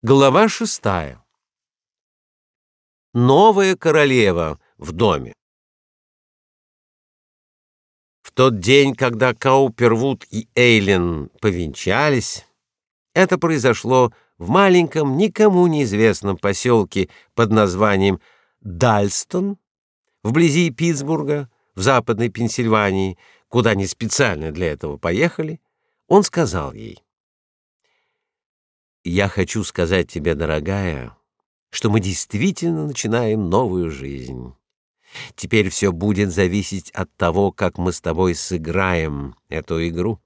Глава шестая. Новая королева в доме. В тот день, когда Каупервуд и Эйлин повенчались, это произошло в маленьком, никому неизвестном поселке под названием Дальстон, вблизи Питтсбурга, в Западной Пенсильвании, куда они специально для этого поехали, он сказал ей: я хочу сказать тебе, дорогая, что мы действительно начинаем новую жизнь. Теперь все будет зависеть от того, как мы с тобой сыграем эту игру.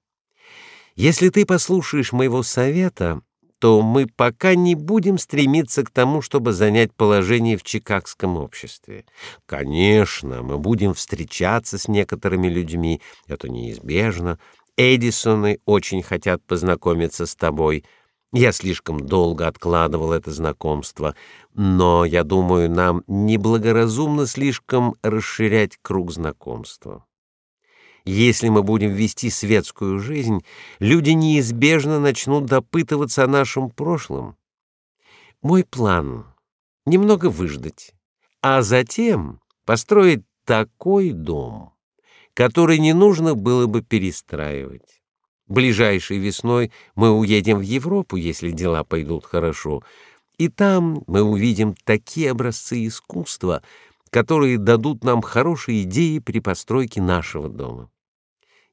Если ты послушаешь моего совета, то мы пока не будем стремиться к тому, чтобы занять положение в чикагском обществе. Конечно, мы будем встречаться с некоторыми людьми, это неизбежно. Эдисоны очень хотят познакомиться с тобой — я слишком долго откладывал это знакомство, но я думаю, нам неблагоразумно слишком расширять круг знакомства. Если мы будем вести светскую жизнь, люди неизбежно начнут допытываться о нашем прошлом. Мой план немного выждать, а затем построить такой дом, который не нужно было бы перестраивать. Ближайшей весной мы уедем в Европу, если дела пойдут хорошо, и там мы увидим такие образцы искусства, которые дадут нам хорошие идеи при постройке нашего дома.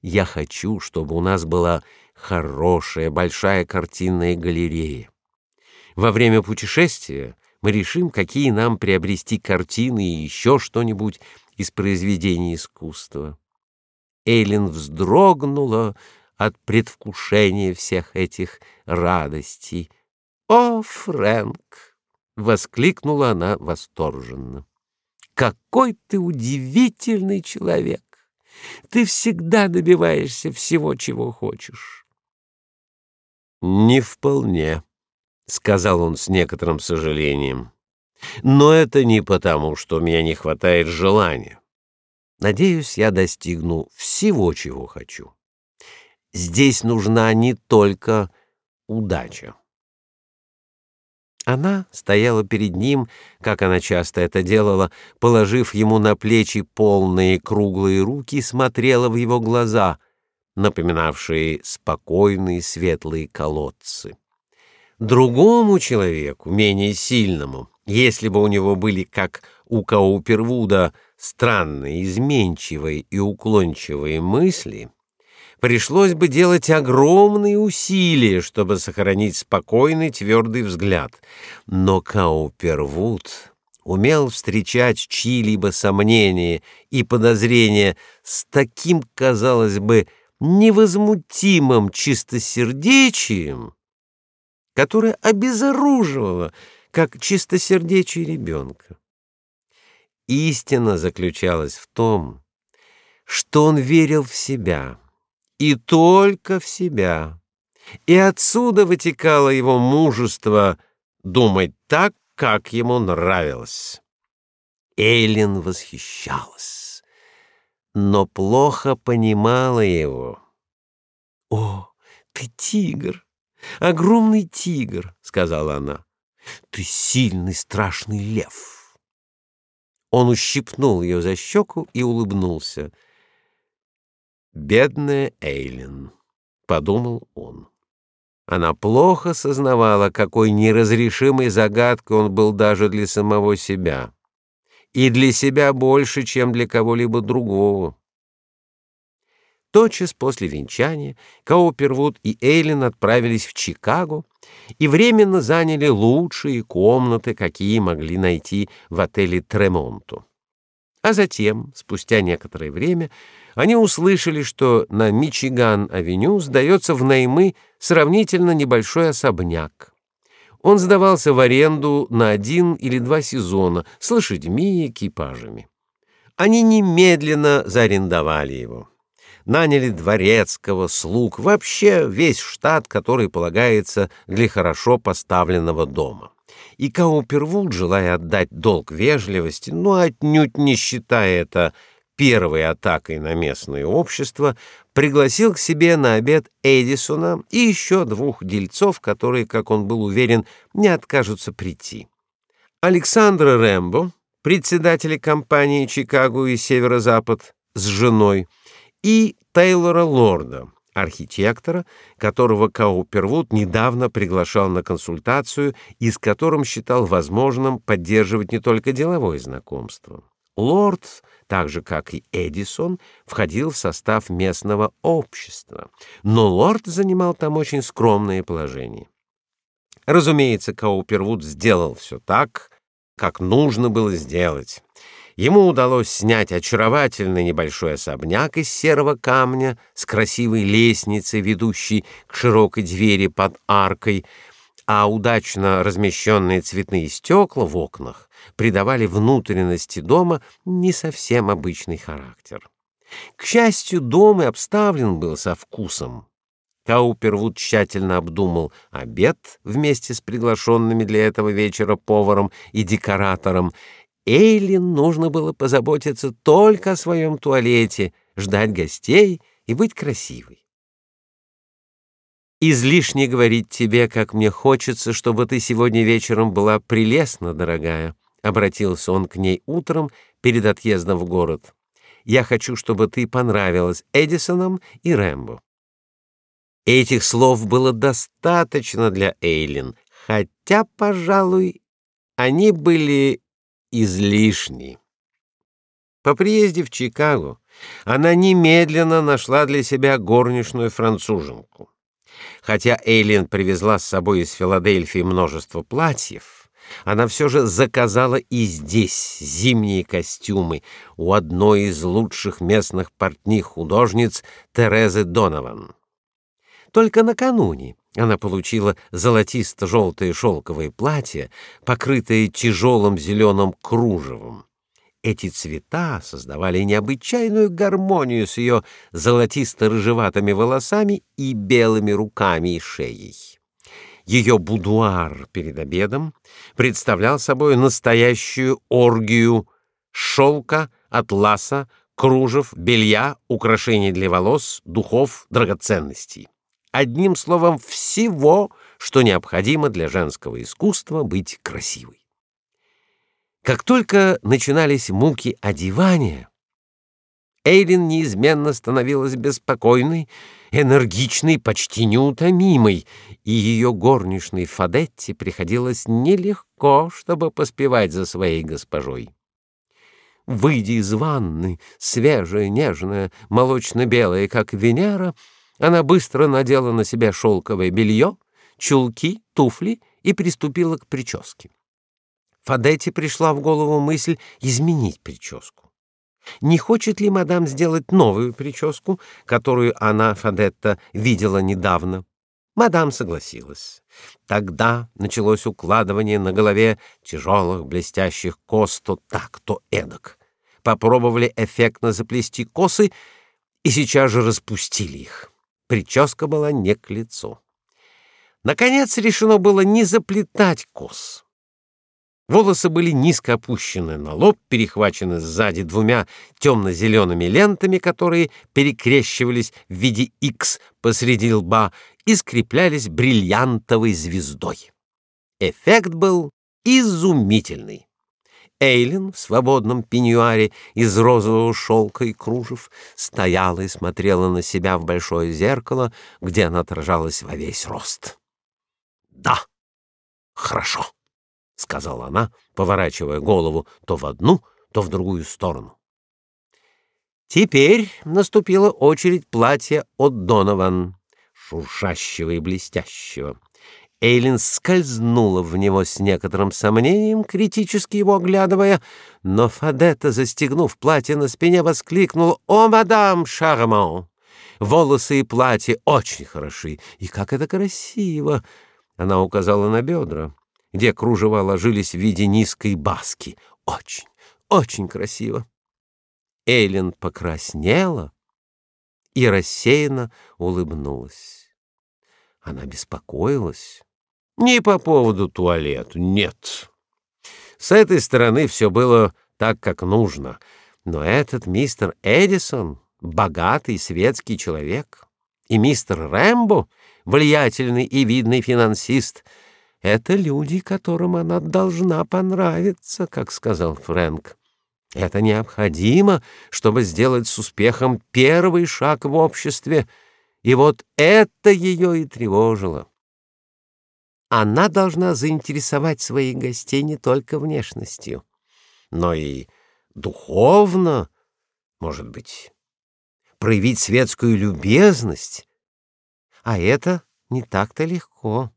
Я хочу, чтобы у нас была хорошая большая картинная галерея. Во время путешествия мы решим, какие нам приобрести картины и еще что-нибудь из произведений искусства. Эйлин вздрогнула, от предвкушения всех этих радостей. «О, Фрэнк!» — воскликнула она восторженно. «Какой ты удивительный человек! Ты всегда добиваешься всего, чего хочешь». «Не вполне», — сказал он с некоторым сожалением. «Но это не потому, что у меня не хватает желания. Надеюсь, я достигну всего, чего хочу». Здесь нужна не только удача. Она стояла перед ним, как она часто это делала, положив ему на плечи полные круглые руки, смотрела в его глаза, напоминавшие спокойные светлые колодцы. Другому человеку, менее сильному, если бы у него были, как у Каупервуда, странные, изменчивые и уклончивые мысли, пришлось бы делать огромные усилия, чтобы сохранить спокойный, твердый взгляд. Но Каупервуд умел встречать чьи-либо сомнения и подозрения с таким, казалось бы, невозмутимым чистосердечием, которое обезоруживало, как чистосердечие ребенка. Истина заключалась в том, что он верил в себя и только в себя. И отсюда вытекало его мужество думать так, как ему нравилось. Эйлин восхищалась, но плохо понимала его. «О, ты тигр! Огромный тигр!» — сказала она. «Ты сильный, страшный лев!» Он ущипнул ее за щеку и улыбнулся — Бедная Эйлин, подумал он. Она плохо сознавала, какой неразрешимой загадкой он был даже для самого себя, и для себя больше, чем для кого-либо другого. Тотчас после венчания Каупервуд и Эйлин отправились в Чикаго и временно заняли лучшие комнаты, какие могли найти в отеле Тремонту. А затем, спустя некоторое время, они услышали, что на Мичиган-авеню сдается в наймы сравнительно небольшой особняк. Он сдавался в аренду на один или два сезона с лошадьми и экипажами. Они немедленно заарендовали его. Наняли дворецкого, слуг, вообще весь штат, который полагается для хорошо поставленного дома. И Каупервуд, желая отдать долг вежливости, но отнюдь не считая это первой атакой на местное общество, пригласил к себе на обед Эдисона и еще двух дельцов, которые, как он был уверен, не откажутся прийти. Александра Рэмбо, председателя компании «Чикаго и Северо-Запад» с женой, и Тейлора Лорда, архитектора, которого Каупервуд недавно приглашал на консультацию и с которым считал возможным поддерживать не только деловое знакомство. Лорд, так же как и Эдисон, входил в состав местного общества, но лорд занимал там очень скромное положение. Разумеется, Каупервуд сделал все так, как нужно было сделать. Ему удалось снять очаровательный небольшой особняк из серого камня с красивой лестницей, ведущей к широкой двери под аркой, а удачно размещенные цветные стекла в окнах придавали внутренности дома не совсем обычный характер. К счастью, дом и обставлен был со вкусом. Каупервуд тщательно обдумал обед вместе с приглашенными для этого вечера поваром и декоратором Эйлин нужно было позаботиться только о своем туалете, ждать гостей и быть красивой. Излишне говорить тебе, как мне хочется, чтобы ты сегодня вечером была прелестна, дорогая, обратился он к ней утром перед отъездом в город. Я хочу, чтобы ты понравилась Эдисонам и Рэмбо. Этих слов было достаточно для Эйлин, хотя, пожалуй, они были излишни. По приезде в Чикаго она немедленно нашла для себя горничную француженку. Хотя Эйлин привезла с собой из Филадельфии множество платьев, она все же заказала и здесь зимние костюмы у одной из лучших местных портних художниц Терезы Донован. Только накануне она получила золотисто-желтое шелковое платье, покрытое тяжелым зеленым кружевом. Эти цвета создавали необычайную гармонию с ее золотисто-рыжеватыми волосами и белыми руками и шеей. Ее будуар перед обедом представлял собой настоящую оргию шелка, атласа, кружев, белья, украшений для волос, духов, драгоценностей одним словом всего, что необходимо для женского искусства быть красивой. Как только начинались муки одевания, Эйлин неизменно становилась беспокойной, энергичной, почти неутомимой, и ее горничной Фадетти приходилось нелегко, чтобы поспевать за своей госпожой. Выйдя из ванны, свежая, нежная, молочно-белая, как Венера, она быстро надела на себя шелковое белье, чулки, туфли и приступила к прическе. Фадетти пришла в голову мысль изменить прическу. Не хочет ли мадам сделать новую прическу, которую она, Фадетта, видела недавно? Мадам согласилась. Тогда началось укладывание на голове тяжелых блестящих кос то так, то эдак. Попробовали эффектно заплести косы и сейчас же распустили их. Прическа была не к лицу. Наконец решено было не заплетать кос. Волосы были низко опущены на лоб, перехвачены сзади двумя темно-зелеными лентами, которые перекрещивались в виде X посреди лба и скреплялись бриллиантовой звездой. Эффект был изумительный. Эйлин в свободном пеньюаре из розового шелка и кружев стояла и смотрела на себя в большое зеркало, где она отражалась во весь рост. "Да. Хорошо", сказала она, поворачивая голову то в одну, то в другую сторону. Теперь наступила очередь платья от Донован, шуршащего и блестящего. Эйлин скользнула в него с некоторым сомнением, критически его оглядывая, но Фадетта, застегнув платье на спине, воскликнула «О, мадам Шарман! Волосы и платье очень хороши, и как это красиво!» Она указала на бедра, где кружева ложились в виде низкой баски. «Очень, очень красиво!» Эйлин покраснела и рассеянно улыбнулась. Она беспокоилась не по поводу туалета, нет. С этой стороны все было так, как нужно. Но этот мистер Эдисон — богатый светский человек, и мистер Рэмбо — влиятельный и видный финансист — это люди, которым она должна понравиться, как сказал Фрэнк. Это необходимо, чтобы сделать с успехом первый шаг в обществе, и вот это ее и тревожило. Она должна заинтересовать своих гостей не только внешностью, но и духовно, может быть, проявить светскую любезность. А это не так-то легко.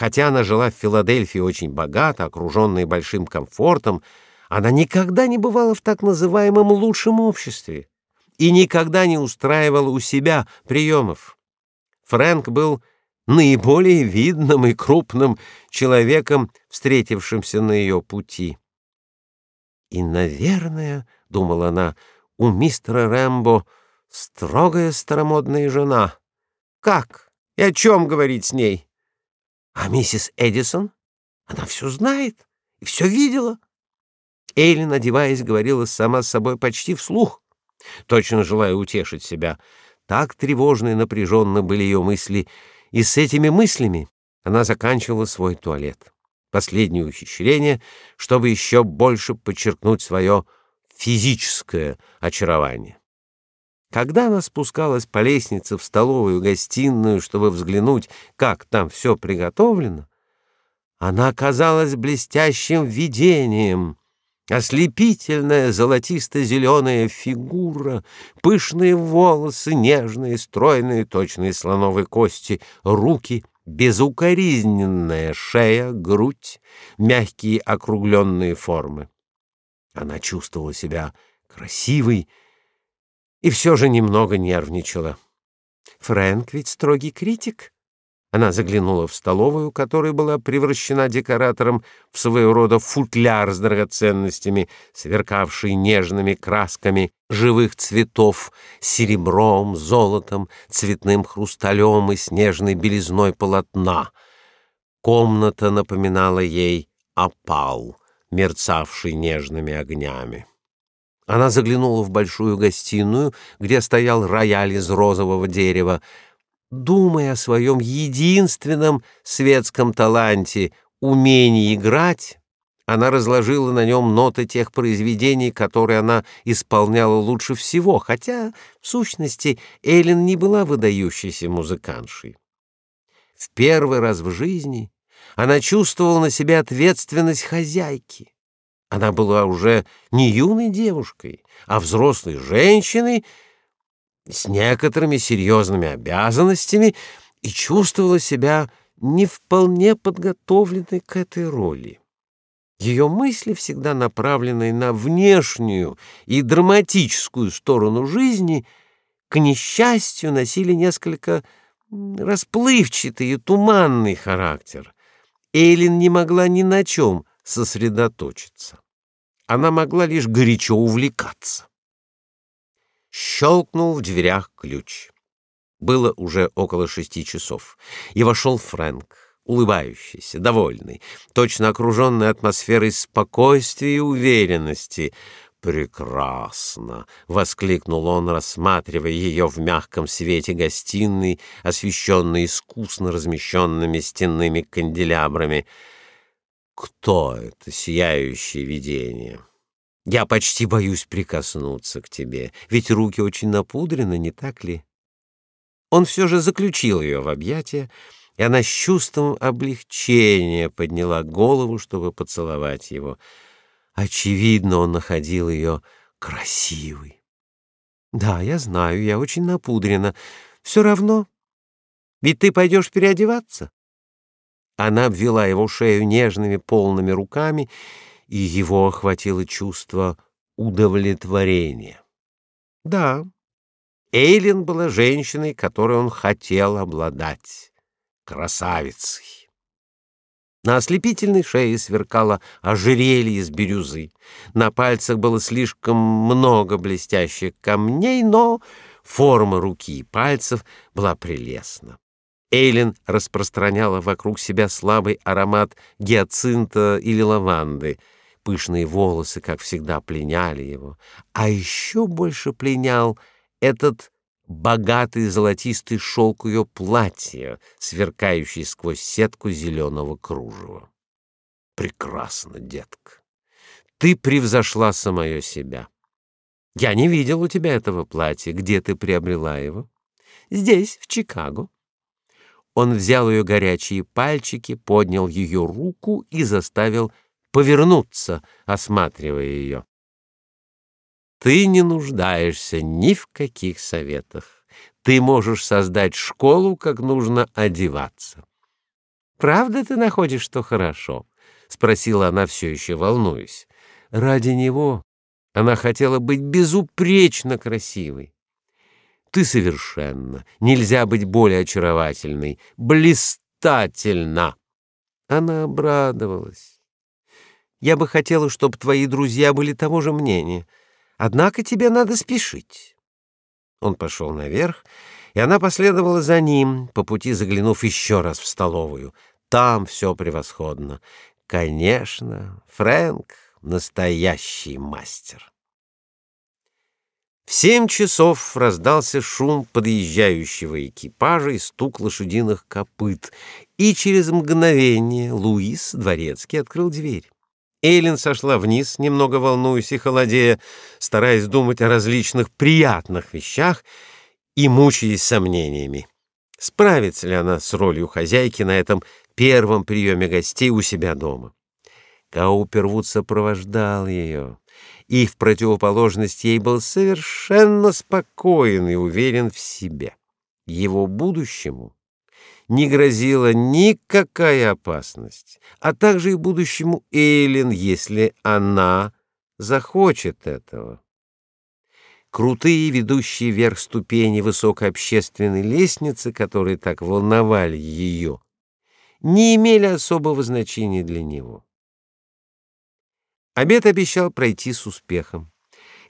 Хотя она жила в Филадельфии очень богато, окруженная большим комфортом, она никогда не бывала в так называемом лучшем обществе и никогда не устраивала у себя приемов. Фрэнк был наиболее видным и крупным человеком, встретившимся на ее пути. И, наверное, — думала она, — у мистера Рэмбо строгая старомодная жена. Как и о чем говорить с ней? А миссис Эдисон? Она все знает и все видела. Эйлин, одеваясь, говорила сама с собой почти вслух, точно желая утешить себя. Так тревожно и напряженно были ее мысли, и с этими мыслями она заканчивала свой туалет. Последнее ухищрение, чтобы еще больше подчеркнуть свое физическое очарование. Когда она спускалась по лестнице в столовую гостиную, чтобы взглянуть, как там все приготовлено, она оказалась блестящим видением — Ослепительная золотисто-зеленая фигура, пышные волосы, нежные, стройные, точные слоновые кости, руки, безукоризненная шея, грудь, мягкие округленные формы. Она чувствовала себя красивой и все же немного нервничала. Фрэнк ведь строгий критик, она заглянула в столовую, которая была превращена декоратором в своего рода футляр с драгоценностями, сверкавший нежными красками живых цветов, серебром, золотом, цветным хрусталем и снежной белизной полотна. Комната напоминала ей опал, мерцавший нежными огнями. Она заглянула в большую гостиную, где стоял рояль из розового дерева, думая о своем единственном светском таланте — умении играть, она разложила на нем ноты тех произведений, которые она исполняла лучше всего, хотя, в сущности, Эллен не была выдающейся музыкантшей. В первый раз в жизни она чувствовала на себе ответственность хозяйки. Она была уже не юной девушкой, а взрослой женщиной — с некоторыми серьезными обязанностями и чувствовала себя не вполне подготовленной к этой роли. Ее мысли, всегда направленные на внешнюю и драматическую сторону жизни, к несчастью носили несколько расплывчатый и туманный характер. Эйлин не могла ни на чем сосредоточиться. Она могла лишь горячо увлекаться. Щелкнул в дверях ключ. Было уже около шести часов, и вошел Фрэнк, улыбающийся, довольный, точно окруженный атмосферой спокойствия и уверенности. «Прекрасно!» — воскликнул он, рассматривая ее в мягком свете гостиной, освещенной искусно размещенными стенными канделябрами. «Кто это сияющее видение?» Я почти боюсь прикоснуться к тебе, ведь руки очень напудрены, не так ли? Он все же заключил ее в объятия, и она с чувством облегчения подняла голову, чтобы поцеловать его. Очевидно, он находил ее красивой. Да, я знаю, я очень напудрена. Все равно. Ведь ты пойдешь переодеваться. Она обвела его шею нежными полными руками и его охватило чувство удовлетворения. Да, Эйлин была женщиной, которой он хотел обладать, красавицей. На ослепительной шее сверкало ожерелье из бирюзы. На пальцах было слишком много блестящих камней, но форма руки и пальцев была прелестна. Эйлин распространяла вокруг себя слабый аромат гиацинта или лаванды — Пышные волосы, как всегда, пленяли его, а еще больше пленял этот богатый золотистый шелк ее платья, сверкающий сквозь сетку зеленого кружева. Прекрасно, детка. Ты превзошла самое себя. Я не видел у тебя этого платья. Где ты приобрела его? Здесь, в Чикаго. Он взял ее горячие пальчики, поднял ее руку и заставил повернуться, осматривая ее. Ты не нуждаешься ни в каких советах. Ты можешь создать школу, как нужно одеваться. Правда ты находишь, что хорошо? спросила она все еще волнуясь. Ради него она хотела быть безупречно красивой. Ты совершенно, нельзя быть более очаровательной, блистательна. Она обрадовалась. Я бы хотела, чтобы твои друзья были того же мнения. Однако тебе надо спешить. Он пошел наверх, и она последовала за ним, по пути заглянув еще раз в столовую. Там все превосходно. Конечно, Фрэнк настоящий мастер. В семь часов раздался шум подъезжающего экипажа и стук лошадиных копыт, и через мгновение Луис Дворецкий открыл дверь. Эйлин сошла вниз, немного волнуясь и холодея, стараясь думать о различных приятных вещах и мучаясь сомнениями. Справится ли она с ролью хозяйки на этом первом приеме гостей у себя дома? Каупервуд сопровождал ее, и в противоположность ей был совершенно спокоен и уверен в себе. Его будущему не грозила никакая опасность, а также и будущему Эйлин, если она захочет этого. Крутые, ведущие вверх ступени высокой общественной лестницы, которые так волновали ее, не имели особого значения для него. Обед обещал пройти с успехом.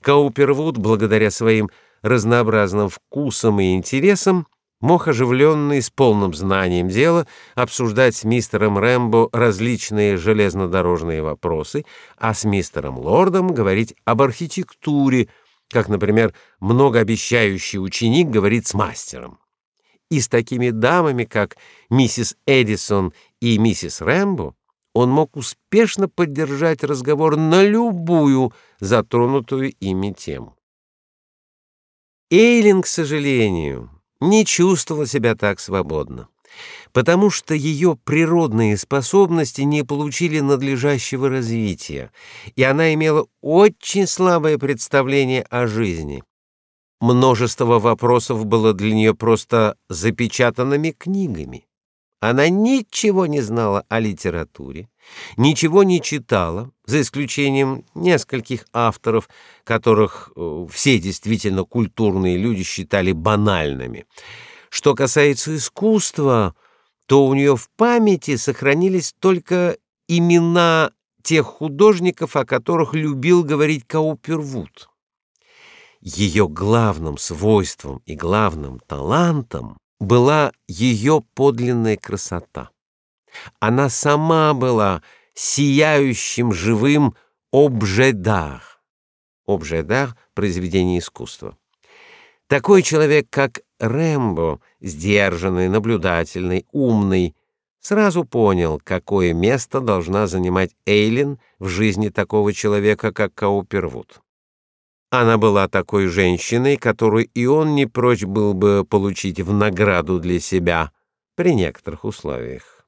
Каупервуд, благодаря своим разнообразным вкусам и интересам, мог оживленно и с полным знанием дела обсуждать с мистером Рэмбо различные железнодорожные вопросы, а с мистером Лордом говорить об архитектуре, как, например, многообещающий ученик говорит с мастером. И с такими дамами, как миссис Эдисон и миссис Рэмбо, он мог успешно поддержать разговор на любую затронутую ими тему. Эйлин, к сожалению, не чувствовала себя так свободно, потому что ее природные способности не получили надлежащего развития, и она имела очень слабое представление о жизни. Множество вопросов было для нее просто запечатанными книгами. Она ничего не знала о литературе, ничего не читала, за исключением нескольких авторов, которых э, все действительно культурные люди считали банальными. Что касается искусства, то у нее в памяти сохранились только имена тех художников, о которых любил говорить Каупервуд. Ее главным свойством и главным талантом была ее подлинная красота. Она сама была сияющим живым обжедар. Обжедар — произведение искусства. Такой человек, как Рэмбо, сдержанный, наблюдательный, умный, сразу понял, какое место должна занимать Эйлин в жизни такого человека, как Каупервуд. Она была такой женщиной, которую и он не прочь был бы получить в награду для себя при некоторых условиях.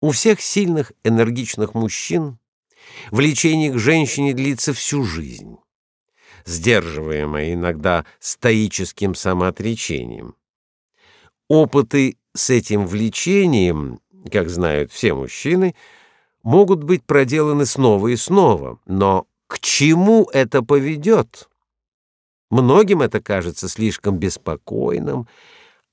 У всех сильных, энергичных мужчин влечение к женщине длится всю жизнь, сдерживаемое иногда стоическим самоотречением. Опыты с этим влечением, как знают все мужчины, могут быть проделаны снова и снова, но к чему это поведет? Многим это кажется слишком беспокойным,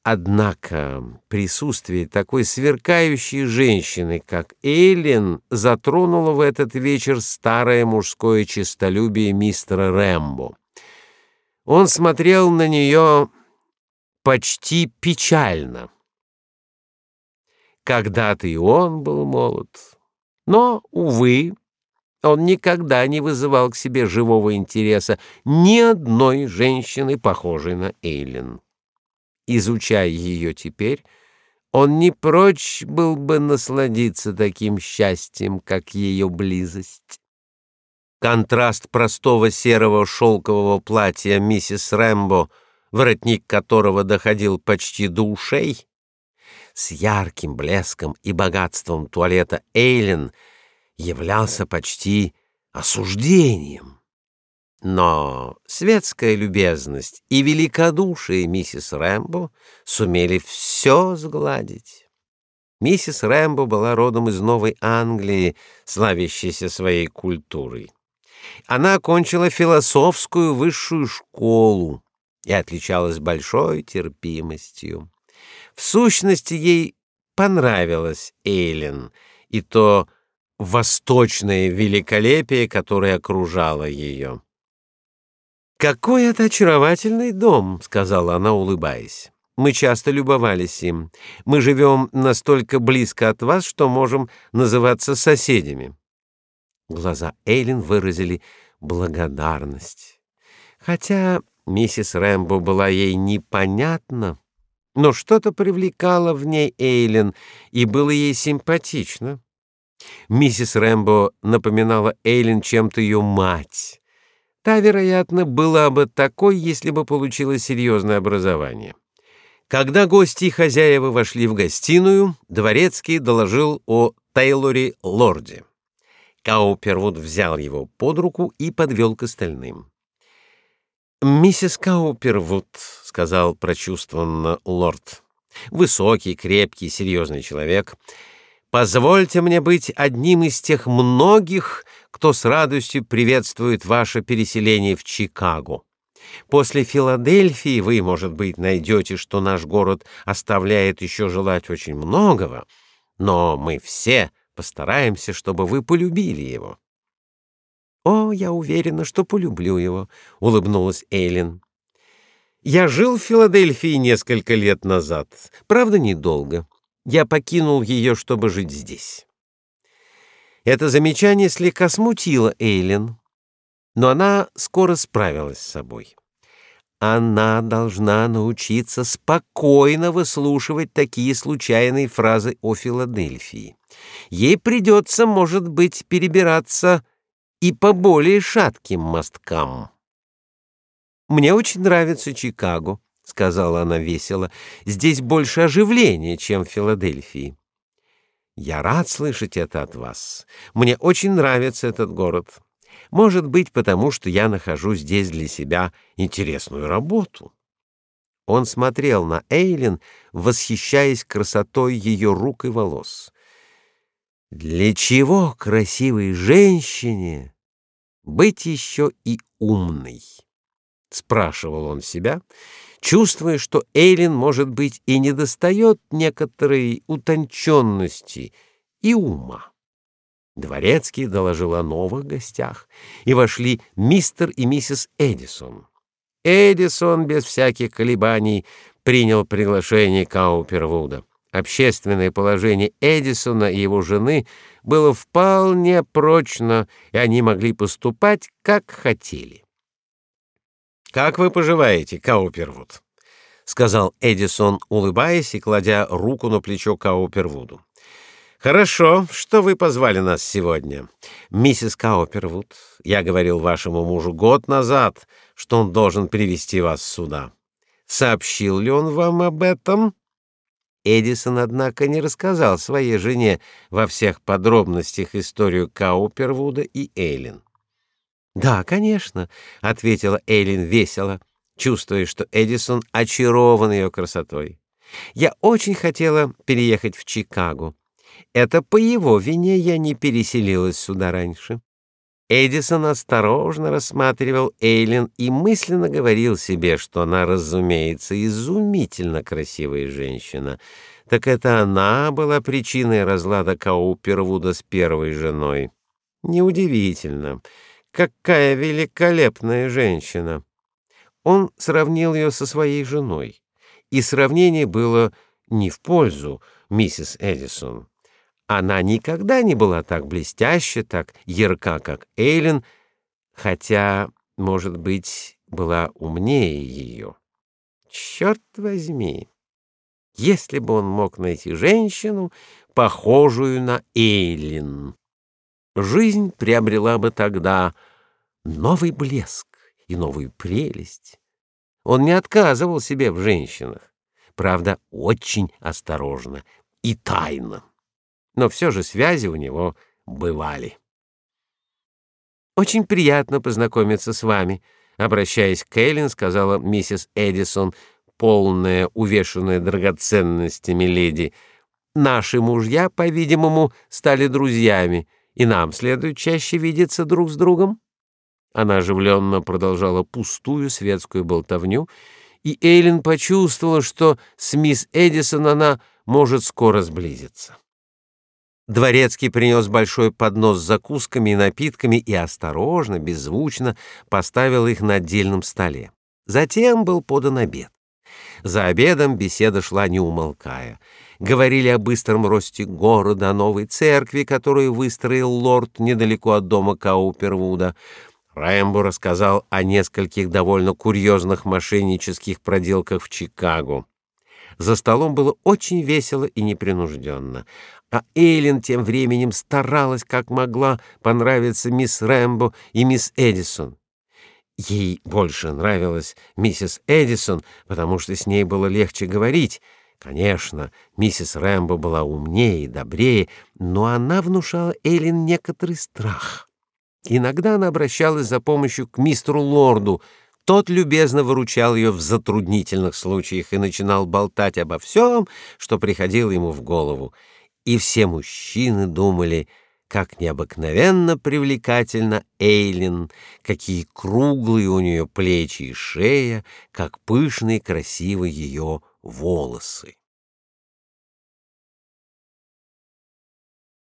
однако присутствие такой сверкающей женщины, как Эйлин, затронуло в этот вечер старое мужское честолюбие мистера Рэмбо. Он смотрел на нее почти печально. Когда-то и он был молод, но, увы, Он никогда не вызывал к себе живого интереса ни одной женщины, похожей на Эйлин. Изучая ее теперь, он не прочь был бы насладиться таким счастьем, как ее близость. Контраст простого серого шелкового платья миссис Рэмбо, воротник которого доходил почти до ушей, с ярким блеском и богатством туалета Эйлин являлся почти осуждением. Но светская любезность и великодушие миссис Рэмбо сумели все сгладить. Миссис Рэмбо была родом из Новой Англии, славящейся своей культурой. Она окончила философскую высшую школу и отличалась большой терпимостью. В сущности, ей понравилась Эйлин и то восточное великолепие, которое окружало ее. «Какой это очаровательный дом!» — сказала она, улыбаясь. «Мы часто любовались им. Мы живем настолько близко от вас, что можем называться соседями». Глаза Эйлин выразили благодарность. Хотя миссис Рэмбо была ей непонятна, но что-то привлекало в ней Эйлин и было ей симпатично. Миссис Рэмбо напоминала Эйлин чем-то ее мать. Та, вероятно, была бы такой, если бы получила серьезное образование. Когда гости и хозяева вошли в гостиную, дворецкий доложил о Тейлоре Лорде. Каупервуд взял его под руку и подвел к остальным. «Миссис Каупервуд», — сказал прочувствованно лорд, — «высокий, крепкий, серьезный человек, позвольте мне быть одним из тех многих, кто с радостью приветствует ваше переселение в Чикаго. После Филадельфии вы, может быть, найдете, что наш город оставляет еще желать очень многого, но мы все постараемся, чтобы вы полюбили его. О, я уверена, что полюблю его, улыбнулась Эйлин. Я жил в Филадельфии несколько лет назад, правда, недолго. Я покинул ее, чтобы жить здесь. Это замечание слегка смутило Эйлин, но она скоро справилась с собой. Она должна научиться спокойно выслушивать такие случайные фразы о Филадельфии. Ей придется, может быть, перебираться и по более шатким мосткам. Мне очень нравится Чикаго, сказала она весело. Здесь больше оживления, чем в Филадельфии. Я рад слышать это от вас. Мне очень нравится этот город. Может быть, потому что я нахожу здесь для себя интересную работу. Он смотрел на Эйлин, восхищаясь красотой ее рук и волос. Для чего красивой женщине быть еще и умной? спрашивал он себя чувствуя, что Эйлин, может быть, и недостает некоторой утонченности и ума. Дворецкий доложил о новых гостях, и вошли мистер и миссис Эдисон. Эдисон без всяких колебаний принял приглашение Каупервуда. Общественное положение Эдисона и его жены было вполне прочно, и они могли поступать как хотели. Как вы поживаете, Каупервуд? сказал Эдисон, улыбаясь и кладя руку на плечо Каупервуду. Хорошо, что вы позвали нас сегодня. Миссис Каупервуд, я говорил вашему мужу год назад, что он должен привести вас сюда. Сообщил ли он вам об этом? Эдисон, однако, не рассказал своей жене во всех подробностях историю Каупервуда и Эйлин. Да, конечно, ответила Элин весело, чувствуя, что Эдисон очарован ее красотой. Я очень хотела переехать в Чикаго. Это по его вине я не переселилась сюда раньше. Эдисон осторожно рассматривал Эйлин и мысленно говорил себе, что она, разумеется, изумительно красивая женщина. Так это она была причиной разлада Каупервуда с первой женой. Неудивительно. Какая великолепная женщина! Он сравнил ее со своей женой, и сравнение было не в пользу миссис Эдисон. Она никогда не была так блестяща, так ярка, как Эйлин, хотя, может быть, была умнее ее. Черт возьми! Если бы он мог найти женщину, похожую на Эйлин, жизнь приобрела бы тогда новый блеск и новую прелесть. Он не отказывал себе в женщинах, правда, очень осторожно и тайно. Но все же связи у него бывали. Очень приятно познакомиться с вами, обращаясь к Эллен, сказала миссис Эдисон, полная, увешанная драгоценностями леди. Наши мужья, по-видимому, стали друзьями, и нам следует чаще видеться друг с другом. Она оживленно продолжала пустую светскую болтовню, и Эйлин почувствовала, что с мисс Эдисон она может скоро сблизиться. Дворецкий принес большой поднос с закусками и напитками и осторожно, беззвучно поставил их на отдельном столе. Затем был подан обед. За обедом беседа шла не умолкая. Говорили о быстром росте города, о новой церкви, которую выстроил лорд недалеко от дома Каупервуда, Рэмбо рассказал о нескольких довольно курьезных мошеннических проделках в Чикаго. За столом было очень весело и непринужденно, а Эйлин тем временем старалась как могла понравиться мисс Рэмбо и мисс Эдисон. Ей больше нравилась миссис Эдисон, потому что с ней было легче говорить. Конечно, миссис Рэмбо была умнее и добрее, но она внушала Эйлин некоторый страх. Иногда она обращалась за помощью к мистеру Лорду. Тот любезно выручал ее в затруднительных случаях и начинал болтать обо всем, что приходило ему в голову. И все мужчины думали, как необыкновенно привлекательна Эйлин, какие круглые у нее плечи и шея, как пышные и красивы ее волосы.